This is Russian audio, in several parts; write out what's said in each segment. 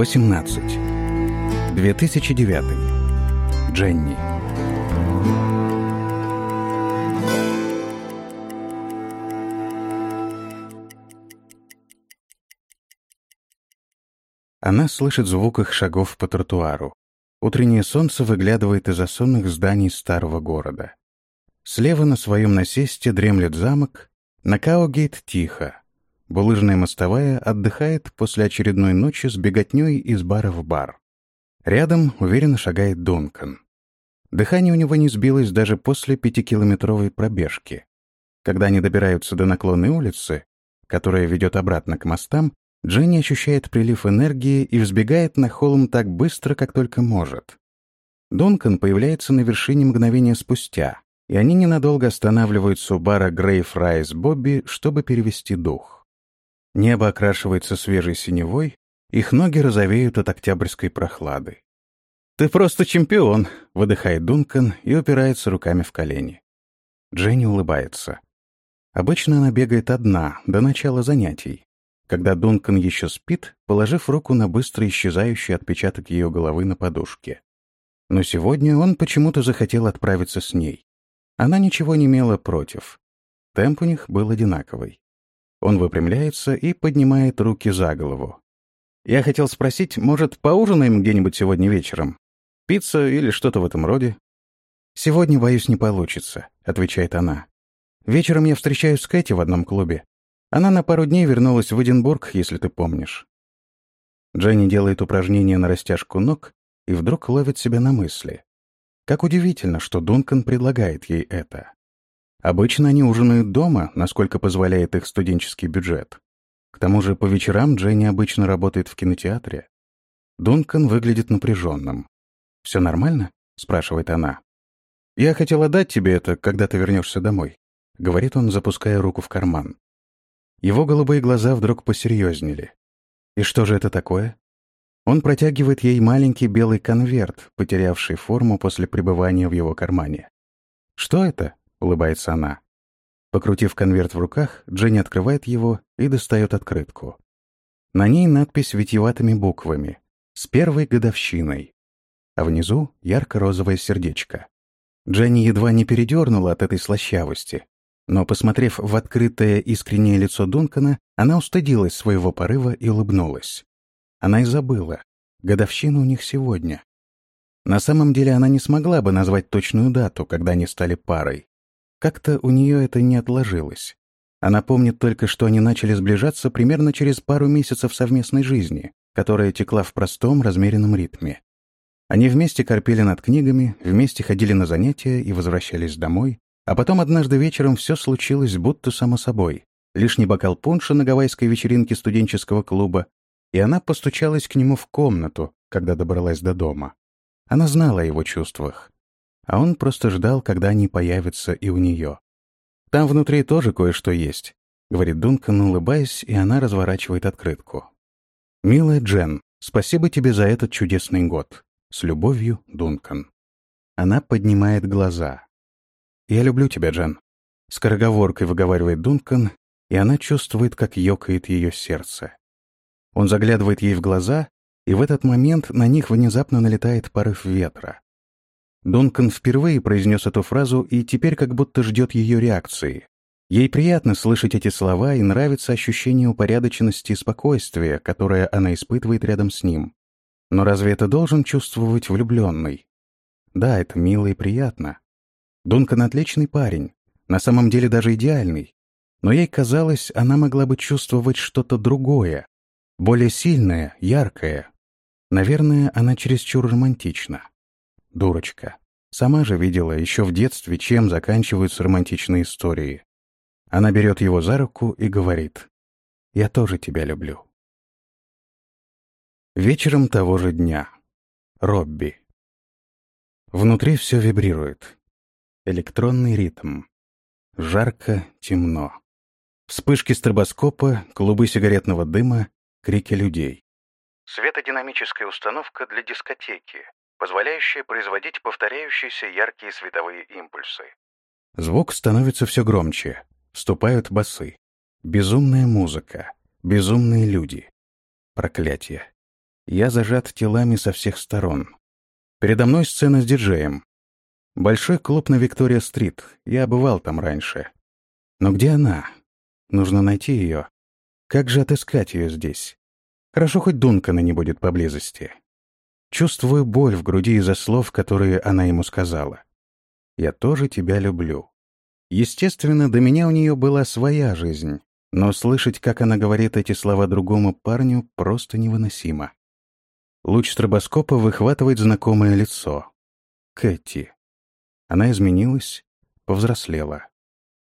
18. 2009. Дженни. Она слышит звук их шагов по тротуару. Утреннее солнце выглядывает из-за сонных зданий старого города. Слева на своем насесте дремлет замок, на Каугейт тихо. Булыжная мостовая отдыхает после очередной ночи с беготней из бара в бар. Рядом уверенно шагает Дункан. Дыхание у него не сбилось даже после пятикилометровой пробежки. Когда они добираются до наклонной улицы, которая ведет обратно к мостам, Дженни ощущает прилив энергии и взбегает на холм так быстро, как только может. Дункан появляется на вершине мгновения спустя, и они ненадолго останавливаются у бара Грейф Райс Бобби, чтобы перевести дух. Небо окрашивается свежей синевой, их ноги розовеют от октябрьской прохлады. «Ты просто чемпион!» — выдыхает Дункан и упирается руками в колени. Дженни улыбается. Обычно она бегает одна, до начала занятий. Когда Дункан еще спит, положив руку на быстро исчезающий отпечаток ее головы на подушке. Но сегодня он почему-то захотел отправиться с ней. Она ничего не имела против. Темп у них был одинаковый. Он выпрямляется и поднимает руки за голову. «Я хотел спросить, может, поужинаем где-нибудь сегодня вечером? Пицца или что-то в этом роде?» «Сегодня, боюсь, не получится», — отвечает она. «Вечером я встречаюсь с Кэти в одном клубе. Она на пару дней вернулась в Эдинбург, если ты помнишь». Дженни делает упражнение на растяжку ног и вдруг ловит себя на мысли. Как удивительно, что Дункан предлагает ей это. Обычно они ужинают дома, насколько позволяет их студенческий бюджет. К тому же по вечерам Дженни обычно работает в кинотеатре. Дункан выглядит напряженным. «Все нормально?» — спрашивает она. «Я хотела дать тебе это, когда ты вернешься домой», — говорит он, запуская руку в карман. Его голубые глаза вдруг посерьезнели. «И что же это такое?» Он протягивает ей маленький белый конверт, потерявший форму после пребывания в его кармане. «Что это?» — улыбается она. Покрутив конверт в руках, Дженни открывает его и достает открытку. На ней надпись витиеватыми буквами «С первой годовщиной», а внизу ярко-розовое сердечко. Дженни едва не передернула от этой слащавости, но, посмотрев в открытое искреннее лицо Дункана, она устыдилась своего порыва и улыбнулась. Она и забыла. Годовщина у них сегодня. На самом деле она не смогла бы назвать точную дату, когда они стали парой. Как-то у нее это не отложилось. Она помнит только, что они начали сближаться примерно через пару месяцев совместной жизни, которая текла в простом, размеренном ритме. Они вместе корпели над книгами, вместе ходили на занятия и возвращались домой, а потом однажды вечером все случилось будто само собой. Лишний бокал пунша на гавайской вечеринке студенческого клуба, и она постучалась к нему в комнату, когда добралась до дома. Она знала о его чувствах, а он просто ждал, когда они появятся и у нее. «Там внутри тоже кое-что есть», — говорит Дункан, улыбаясь, и она разворачивает открытку. «Милая Джен, спасибо тебе за этот чудесный год. С любовью, Дункан». Она поднимает глаза. «Я люблю тебя, Джен», — скороговоркой выговаривает Дункан, и она чувствует, как ёкает ее сердце. Он заглядывает ей в глаза, и в этот момент на них внезапно налетает порыв ветра. Дункан впервые произнес эту фразу и теперь как будто ждет ее реакции. Ей приятно слышать эти слова и нравится ощущение упорядоченности и спокойствия, которое она испытывает рядом с ним. Но разве это должен чувствовать влюбленный? Да, это мило и приятно. Дункан отличный парень, на самом деле даже идеальный. Но ей казалось, она могла бы чувствовать что-то другое, более сильное, яркое. Наверное, она чересчур романтична. Дурочка. Сама же видела еще в детстве, чем заканчиваются романтичные истории. Она берет его за руку и говорит, «Я тоже тебя люблю». Вечером того же дня. Робби. Внутри все вибрирует. Электронный ритм. Жарко, темно. Вспышки стробоскопа, клубы сигаретного дыма, крики людей. Светодинамическая установка для дискотеки, позволяющая производить повторяющиеся яркие световые импульсы. Звук становится все громче. Вступают басы. Безумная музыка. Безумные люди. Проклятие. Я зажат телами со всех сторон. Передо мной сцена с диджеем. Большой клуб на Виктория-стрит. Я бывал там раньше. Но где она? Нужно найти ее. Как же отыскать ее здесь? Хорошо, хоть Дункана не будет поблизости. Чувствую боль в груди из-за слов, которые она ему сказала. «Я тоже тебя люблю». Естественно, до меня у нее была своя жизнь, но слышать, как она говорит эти слова другому парню, просто невыносимо. Луч стробоскопа выхватывает знакомое лицо. Кэти. Она изменилась, повзрослела.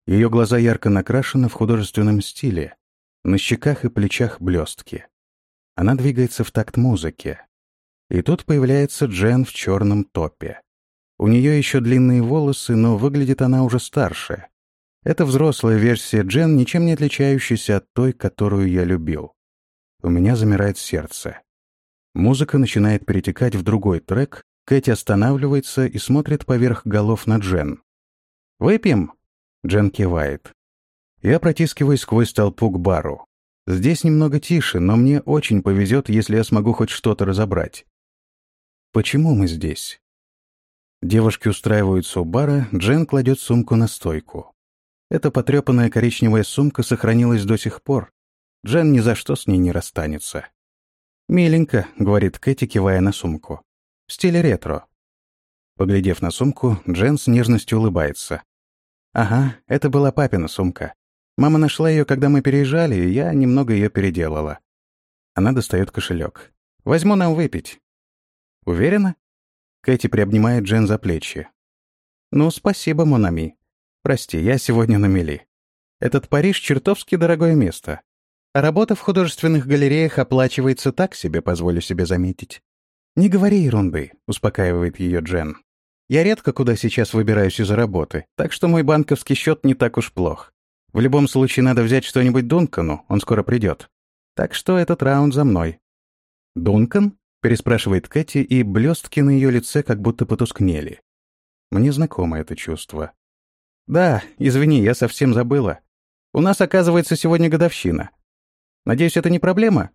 Ее глаза ярко накрашены в художественном стиле, на щеках и плечах блестки. Она двигается в такт музыке. И тут появляется Джен в черном топе. У нее еще длинные волосы, но выглядит она уже старше. Это взрослая версия Джен, ничем не отличающаяся от той, которую я любил. У меня замирает сердце. Музыка начинает перетекать в другой трек, Кэти останавливается и смотрит поверх голов на Джен. «Выпьем?» Джен кивает. Я протискиваюсь сквозь толпу к бару. Здесь немного тише, но мне очень повезет, если я смогу хоть что-то разобрать. Почему мы здесь? Девушки устраиваются у бара, Джен кладет сумку на стойку. Эта потрепанная коричневая сумка сохранилась до сих пор. Джен ни за что с ней не расстанется. «Миленько», — говорит Кэти, кивая на сумку. «В стиле ретро». Поглядев на сумку, Джен с нежностью улыбается. «Ага, это была папина сумка. Мама нашла ее, когда мы переезжали, и я немного ее переделала. Она достает кошелек. «Возьму нам выпить». «Уверена?» Кэти приобнимает Джен за плечи. «Ну, спасибо, Монами. Прости, я сегодня на мели. Этот Париж — чертовски дорогое место. А работа в художественных галереях оплачивается так себе, позволю себе заметить. Не говори ерунды», — успокаивает ее Джен. «Я редко куда сейчас выбираюсь из-за работы, так что мой банковский счет не так уж плох. В любом случае надо взять что-нибудь Дункану, он скоро придет. Так что этот раунд за мной. «Дункан?» — переспрашивает Кэти, и блестки на ее лице как будто потускнели. Мне знакомо это чувство. «Да, извини, я совсем забыла. У нас, оказывается, сегодня годовщина. Надеюсь, это не проблема?»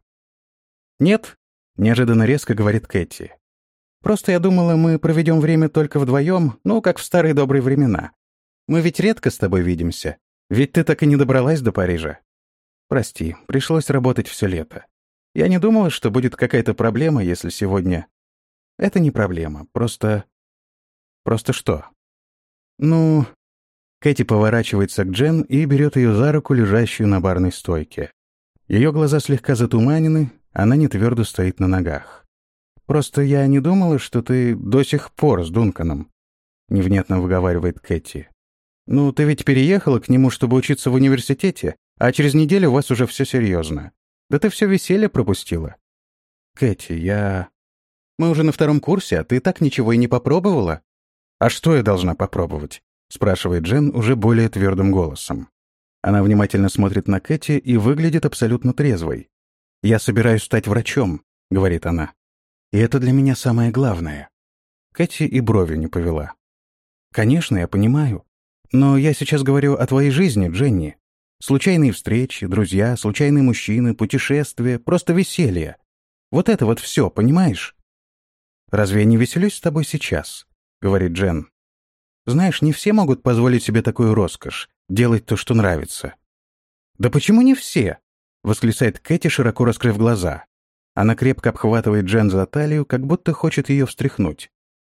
«Нет», — неожиданно резко говорит Кэти. «Просто я думала, мы проведем время только вдвоем, ну, как в старые добрые времена. Мы ведь редко с тобой видимся. Ведь ты так и не добралась до Парижа. Прости, пришлось работать все лето. Я не думала, что будет какая-то проблема, если сегодня... Это не проблема, просто... Просто что? Ну... Кэти поворачивается к Джен и берет ее за руку, лежащую на барной стойке. Ее глаза слегка затуманены, она не твердо стоит на ногах. «Просто я не думала, что ты до сих пор с Дунканом», — невнятно выговаривает Кэти. «Ну, ты ведь переехала к нему, чтобы учиться в университете, а через неделю у вас уже все серьезно. Да ты все веселье пропустила». «Кэти, я...» «Мы уже на втором курсе, а ты так ничего и не попробовала?» «А что я должна попробовать?» — спрашивает Джен уже более твердым голосом. Она внимательно смотрит на Кэти и выглядит абсолютно трезвой. «Я собираюсь стать врачом», — говорит она. «И это для меня самое главное». Кэти и брови не повела. «Конечно, я понимаю. Но я сейчас говорю о твоей жизни, Дженни. Случайные встречи, друзья, случайные мужчины, путешествия, просто веселье. Вот это вот все, понимаешь? Разве я не веселюсь с тобой сейчас? Говорит Джен. Знаешь, не все могут позволить себе такую роскошь — делать то, что нравится. Да почему не все? Восклицает Кэти, широко раскрыв глаза. Она крепко обхватывает Джен за талию, как будто хочет ее встряхнуть.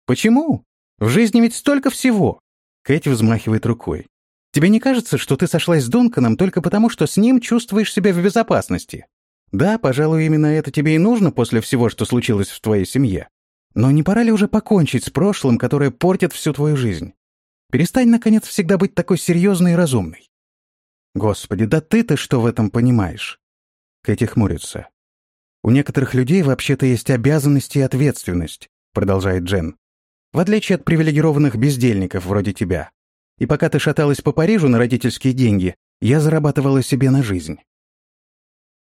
Почему? В жизни ведь столько всего. Кэти взмахивает рукой. «Тебе не кажется, что ты сошлась с Дунканом только потому, что с ним чувствуешь себя в безопасности? Да, пожалуй, именно это тебе и нужно после всего, что случилось в твоей семье. Но не пора ли уже покончить с прошлым, которое портит всю твою жизнь? Перестань, наконец, всегда быть такой серьезной и разумной». «Господи, да ты-то что в этом понимаешь?» Кэти хмурится. «У некоторых людей вообще-то есть обязанности и ответственность», продолжает Джен. В отличие от привилегированных бездельников вроде тебя. И пока ты шаталась по Парижу на родительские деньги, я зарабатывала себе на жизнь.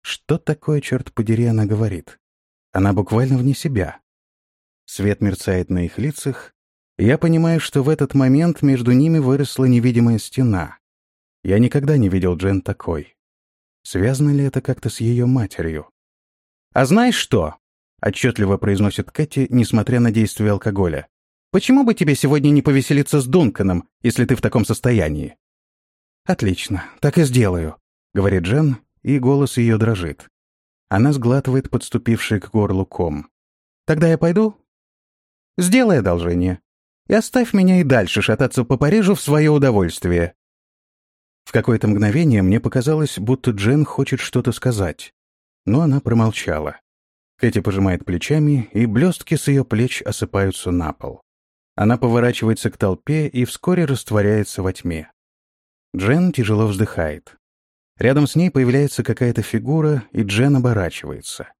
Что такое, черт подери, она говорит? Она буквально вне себя. Свет мерцает на их лицах, я понимаю, что в этот момент между ними выросла невидимая стена. Я никогда не видел Джен такой. Связано ли это как-то с ее матерью? «А знаешь что?» — отчетливо произносит Кэти, несмотря на действие алкоголя. «Почему бы тебе сегодня не повеселиться с Дунканом, если ты в таком состоянии?» «Отлично, так и сделаю», — говорит Джен, и голос ее дрожит. Она сглатывает подступивший к горлу ком. «Тогда я пойду?» «Сделай одолжение и оставь меня и дальше шататься по Парижу в свое удовольствие». В какое-то мгновение мне показалось, будто Джен хочет что-то сказать, но она промолчала. Кэти пожимает плечами, и блестки с ее плеч осыпаются на пол. Она поворачивается к толпе и вскоре растворяется во тьме. Джен тяжело вздыхает. Рядом с ней появляется какая-то фигура, и Джен оборачивается.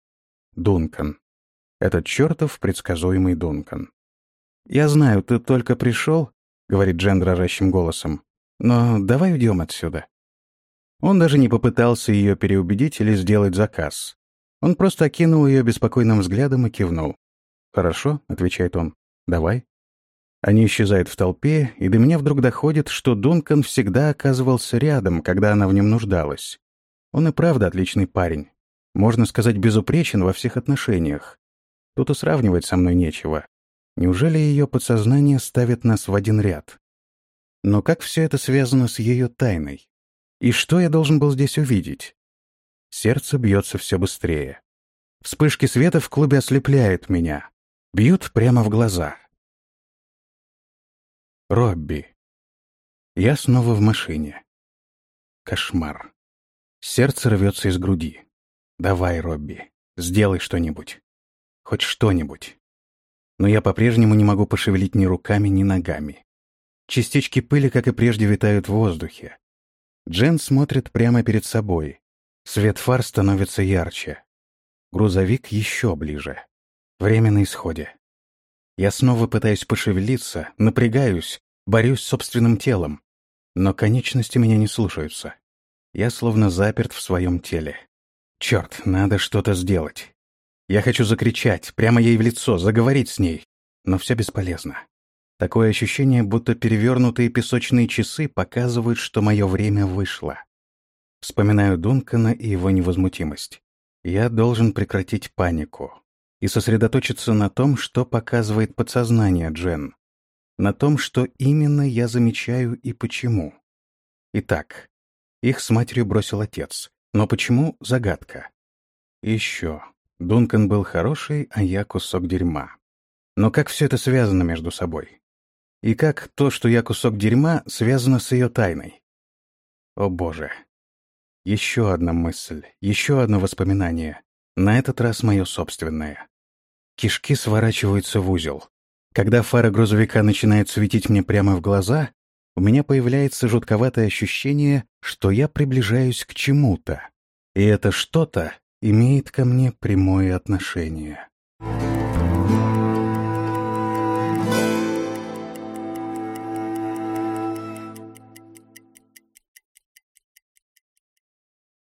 Дункан. Этот чертов предсказуемый Дункан. «Я знаю, ты только пришел», — говорит Джен дрожащим голосом. «Но давай уйдем отсюда». Он даже не попытался ее переубедить или сделать заказ. Он просто окинул ее беспокойным взглядом и кивнул. «Хорошо», — отвечает он, — «давай». Они исчезают в толпе, и до меня вдруг доходит, что Дункан всегда оказывался рядом, когда она в нем нуждалась. Он и правда отличный парень. Можно сказать, безупречен во всех отношениях. Тут и сравнивать со мной нечего. Неужели ее подсознание ставит нас в один ряд? Но как все это связано с ее тайной? И что я должен был здесь увидеть? Сердце бьется все быстрее. Вспышки света в клубе ослепляют меня. Бьют прямо в глаза. Робби. Я снова в машине. Кошмар. Сердце рвется из груди. Давай, Робби, сделай что-нибудь. Хоть что-нибудь. Но я по-прежнему не могу пошевелить ни руками, ни ногами. Частички пыли, как и прежде, витают в воздухе. Джен смотрит прямо перед собой. Свет фар становится ярче. Грузовик еще ближе. Время на исходе. Я снова пытаюсь пошевелиться, напрягаюсь, борюсь с собственным телом. Но конечности меня не слушаются. Я словно заперт в своем теле. Черт, надо что-то сделать. Я хочу закричать, прямо ей в лицо, заговорить с ней. Но все бесполезно. Такое ощущение, будто перевернутые песочные часы показывают, что мое время вышло. Вспоминаю Дункана и его невозмутимость. Я должен прекратить панику и сосредоточиться на том, что показывает подсознание Джен, на том, что именно я замечаю и почему. Итак, их с матерью бросил отец, но почему — загадка. еще. Дункан был хороший, а я кусок дерьма. Но как все это связано между собой? И как то, что я кусок дерьма, связано с ее тайной? О боже. Еще одна мысль, еще одно воспоминание. На этот раз мое собственное. Кишки сворачиваются в узел. Когда фара грузовика начинает светить мне прямо в глаза, у меня появляется жутковатое ощущение, что я приближаюсь к чему-то. И это что-то имеет ко мне прямое отношение. Thank you.